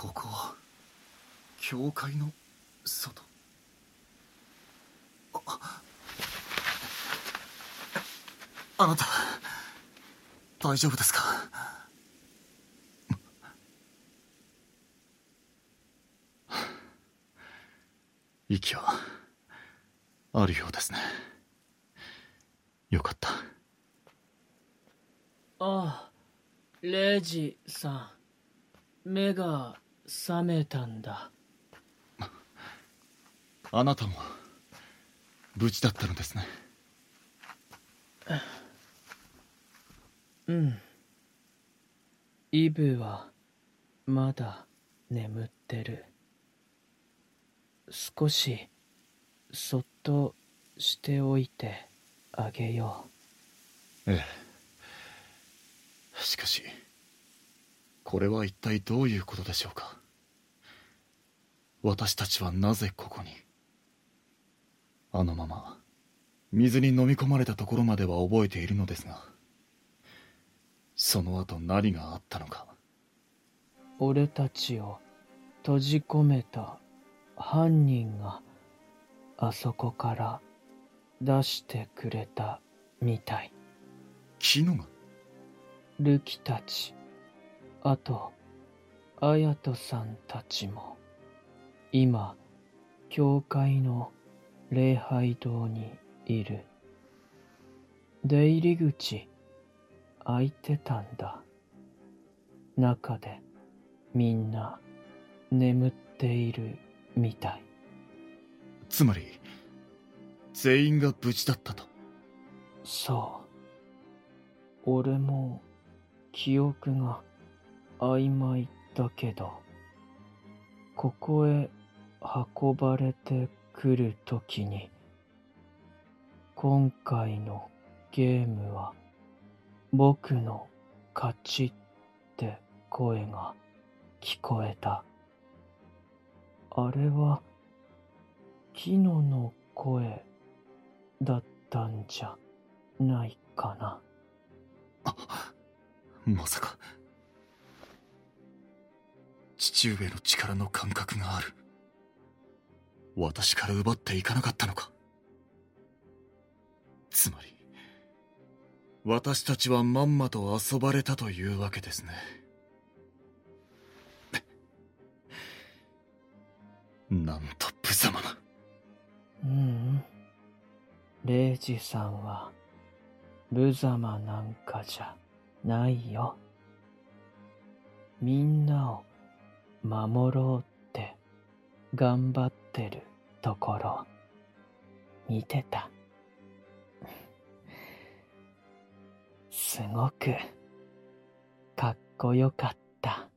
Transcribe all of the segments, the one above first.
ここは教会の外。ああなた大丈夫ですか？息はあるようですね。よかった。ああレイジさん。目が覚めたんだ。あなたも無事だったのですね。うん。イブはまだ眠ってる。少しそっとしておいてあげよう。ええ。しかしこれは一体どういうことでしょうか？私たちはなぜここに？あのまま水に飲み込まれたところまでは覚えているのですがその後何があったのか。俺たちを閉じ込めた犯人があそこから出してくれたみたい。キノが？ルキたち。あと綾人さんたちも今教会の礼拝堂にいる。出入り口開いてたんだ。中でみんな眠っているみたい。つまり全員が無事だったと。そう。俺も記憶が曖昧だけどここへ運ばれてくるときに今回のゲームは僕の勝ちって声が聞こえた。あれは、キノの声だったんじゃないかな。まさか。父上の力の感覚がある。私から奪っていかなかったのか。つまり、私たちはまんまと遊ばれたというわけですね。なんと無様な。ううん。レイジさんは、無様なんかじゃないよ。みんなを守ろうって頑張ってるところ、見てた。すごく、かっこよかった。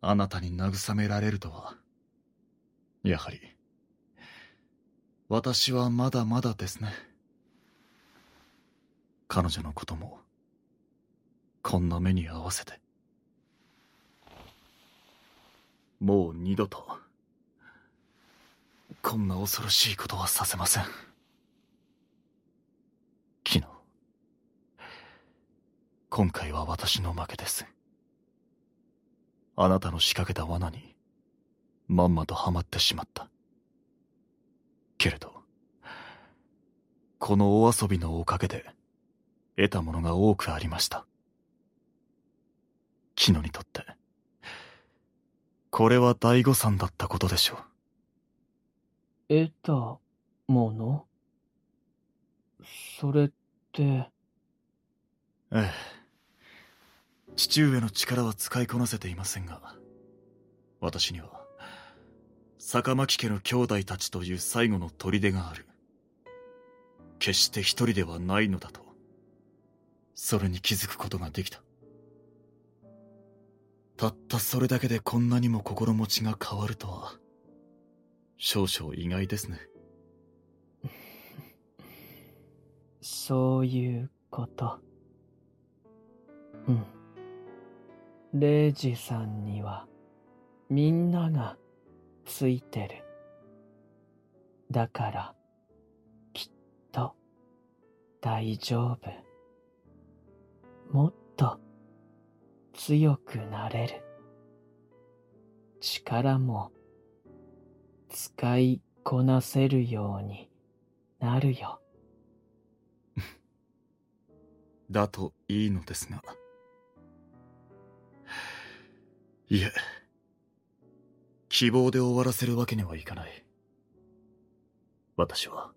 あなたに慰められるとは。やはり、私はまだまだですね。彼女のことも、こんな目に合わせて。もう二度と、こんな恐ろしいことはさせません。昨日、今回は私の負けです。あなたの仕掛けた罠に、まんまとはまってしまった。けれど、このお遊びのおかげで、得たものが多くありました。キノにとって、これは大誤算だったことでしょう。得たもの？それって？ええ。父上の力は使いこなせていませんが、私には、坂巻家の兄弟たちという最後の砦がある。決して一人ではないのだと、それに気づくことができた。たったそれだけでこんなにも心持ちが変わるとは、少々意外ですね。そういうこと。うん。レイジさんにはみんながついてる。だからきっと大丈夫。もっと強くなれる。力も使いこなせるようになるよ。だといいのですが。いえ、希望で終わらせるわけにはいかない。私は、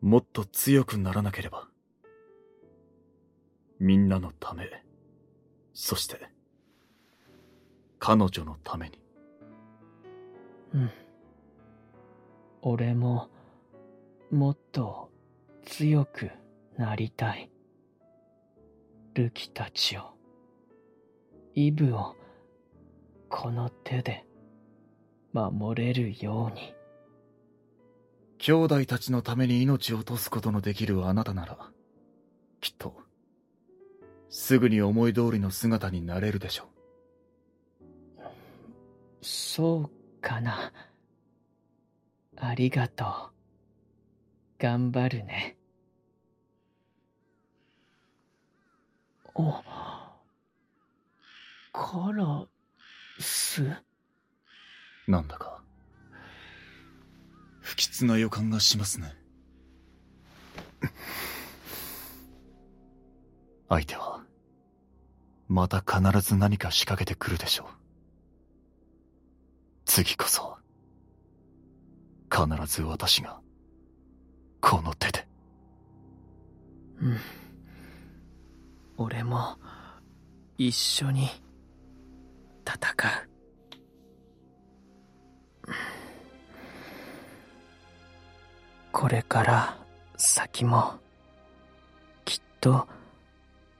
もっと強くならなければ。みんなのため、そして、彼女のために。うん。俺も、もっと強くなりたい。ルキたちを、イブを、この手で、守れるように。兄弟たちのために命を落とすことのできるあなたなら、きっと、すぐに思い通りの姿になれるでしょう。そうかな。ありがとう。頑張るね。お、カラス？なんだか、不吉な予感がしますね。相手は、また必ず何か仕掛けてくるでしょう。次こそ、必ず私が、この手で。うん。俺も、一緒に、戦う。これから先も、きっと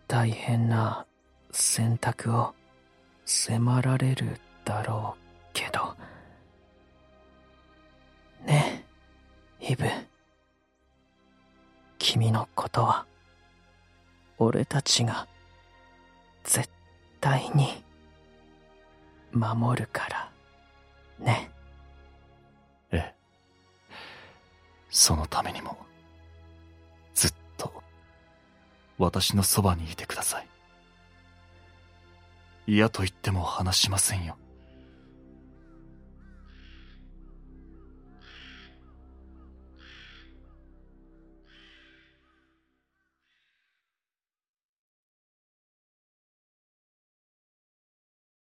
大変な選択を迫られるだろうけど。ねえ、イブ。君のことは、俺たちが、絶対に、守るから、私のそばにいてください。嫌と言っても話しませんよ。